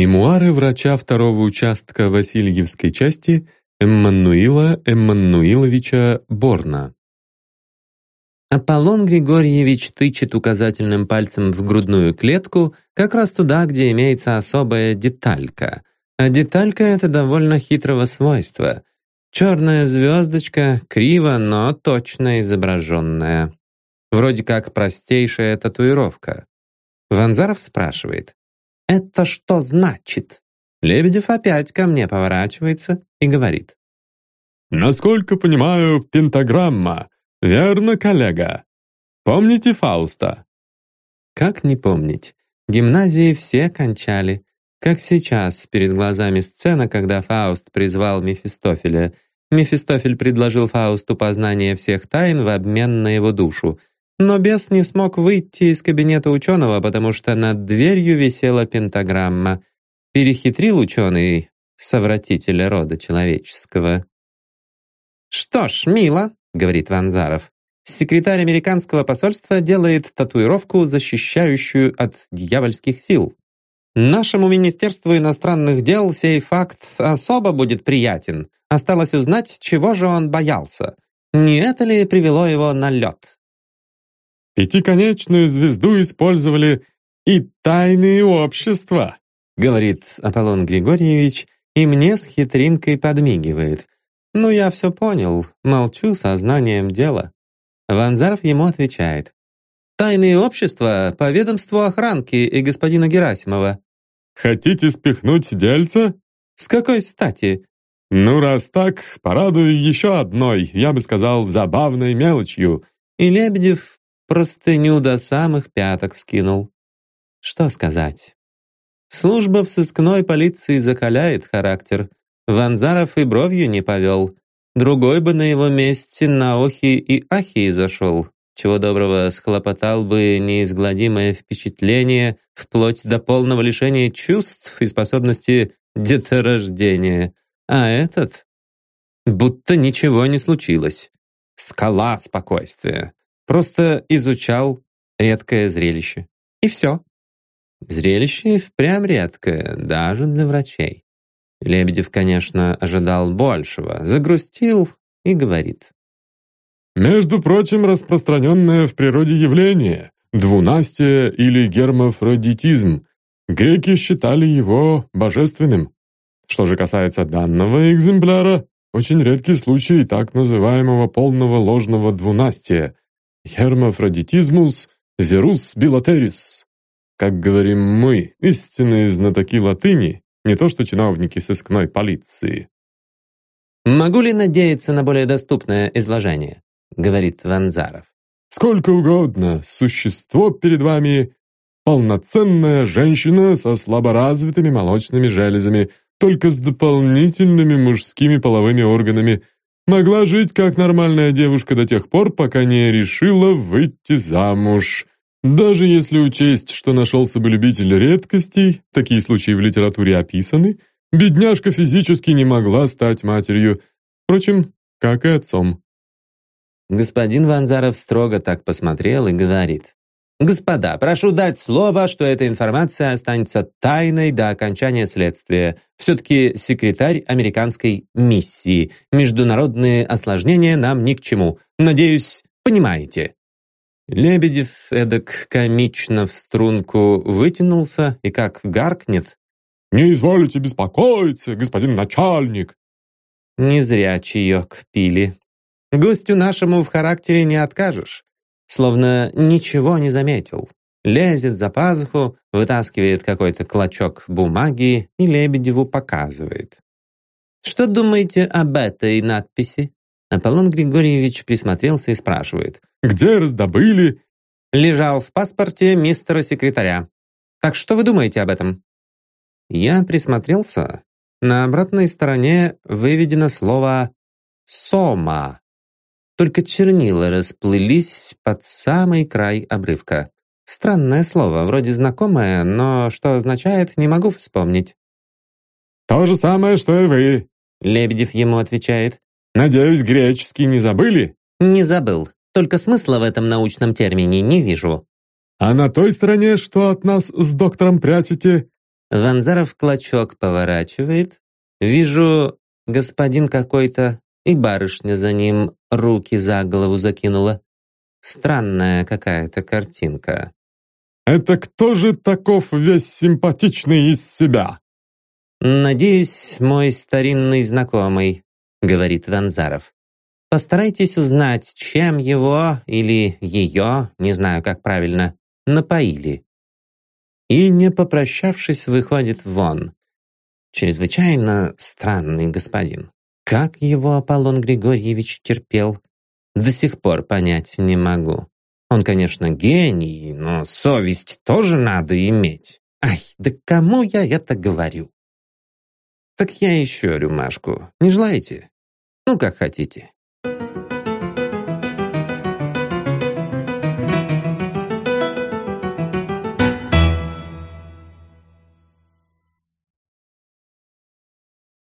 Мемуары врача второго участка Васильевской части Эммануила Эммануиловича Борна. Аполлон Григорьевич тычет указательным пальцем в грудную клетку, как раз туда, где имеется особая деталька. А деталька — это довольно хитрого свойства. Черная звездочка, криво, но точно изображенная. Вроде как простейшая татуировка. Ванзаров спрашивает. «Это что значит?» Лебедев опять ко мне поворачивается и говорит. «Насколько понимаю, пентаграмма. Верно, коллега? Помните Фауста?» Как не помнить? Гимназии все кончали. Как сейчас, перед глазами сцена, когда Фауст призвал Мефистофеля. Мефистофель предложил Фаусту познание всех тайн в обмен на его душу. Но бес не смог выйти из кабинета ученого, потому что над дверью висела пентаграмма. Перехитрил ученый совратителя рода человеческого. «Что ж, мило», — говорит Ванзаров. «Секретарь американского посольства делает татуировку, защищающую от дьявольских сил. Нашему Министерству иностранных дел сей факт особо будет приятен. Осталось узнать, чего же он боялся. Не это ли привело его на лед?» Пятиконечную звезду использовали и тайные общества, говорит Аполлон Григорьевич, и мне с хитринкой подмигивает. Ну, я все понял, молчу сознанием дела. Ванзаров ему отвечает. Тайные общества по ведомству охранки и господина Герасимова. Хотите спихнуть дельца? С какой стати? Ну, раз так, порадую еще одной, я бы сказал, забавной мелочью. И Лебедев простыню до самых пяток скинул. Что сказать? Служба в сыскной полиции закаляет характер. Ванзаров и бровью не повел. Другой бы на его месте на охи и ахи зашел. Чего доброго, схлопотал бы неизгладимое впечатление вплоть до полного лишения чувств и способности деторождения. А этот? Будто ничего не случилось. Скала спокойствия. Просто изучал редкое зрелище. И все. Зрелище впрямь редкое, даже для врачей. Лебедев, конечно, ожидал большего, загрустил и говорит. «Между прочим, распространенное в природе явление, двунастие или гермафродитизм. Греки считали его божественным. Что же касается данного экземпляра, очень редкий случай так называемого полного ложного двунастия, Hermaphroditimus virus bilateris. Как говорим мы, истинные знатоки латыни, не то что чиновники сыскной полиции. «Могу ли надеяться на более доступное изложение?» — говорит Ванзаров. «Сколько угодно. Существо перед вами — полноценная женщина со слаборазвитыми молочными железами, только с дополнительными мужскими половыми органами, Могла жить как нормальная девушка до тех пор, пока не решила выйти замуж. Даже если учесть, что нашелся бы любитель редкостей, такие случаи в литературе описаны, бедняжка физически не могла стать матерью. Впрочем, как и отцом. Господин Ванзаров строго так посмотрел и говорит. «Господа, прошу дать слово, что эта информация останется тайной до окончания следствия. Все-таки секретарь американской миссии. Международные осложнения нам ни к чему. Надеюсь, понимаете». Лебедев эдак комично в струнку вытянулся и как гаркнет. «Не изволите беспокоиться, господин начальник!» Не зря чаек пили. Гостю нашему в характере не откажешь словно ничего не заметил. Лезет за пазуху, вытаскивает какой-то клочок бумаги и Лебедеву показывает. «Что думаете об этой надписи?» Аполлон Григорьевич присмотрелся и спрашивает. «Где раздобыли?» «Лежал в паспорте мистера секретаря. Так что вы думаете об этом?» Я присмотрелся. На обратной стороне выведено слово «сома». Только чернила расплылись под самый край обрывка. Странное слово, вроде знакомое, но что означает, не могу вспомнить. «То же самое, что и вы», — Лебедев ему отвечает. «Надеюсь, греческий не забыли?» «Не забыл. Только смысла в этом научном термине не вижу». «А на той стороне, что от нас с доктором прячете, Ванзаров клочок поворачивает. Вижу, господин какой-то, и барышня за ним руки за голову закинула. Странная какая-то картинка. «Это кто же таков весь симпатичный из себя?» «Надеюсь, мой старинный знакомый», — говорит Ванзаров. «Постарайтесь узнать, чем его или ее, не знаю, как правильно, напоили». И, не попрощавшись, выходит вон. Чрезвычайно странный господин. Как его Аполлон Григорьевич терпел, до сих пор понять не могу. Он, конечно, гений, но совесть тоже надо иметь. Ай, да кому я это говорю? Так я еще рюмашку. Не желаете? Ну, как хотите.